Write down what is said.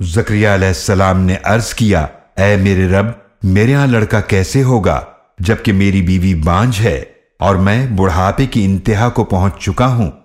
जक्रिया सलाम ने अर्ज़ किया ए मेरे रब, मेरे यहाँ लड़का कैसे होगा, जबकि मेरी बीवी बांझ है और मैं बुढ़ापे की इंतहा को पहुँच चुका हूँ।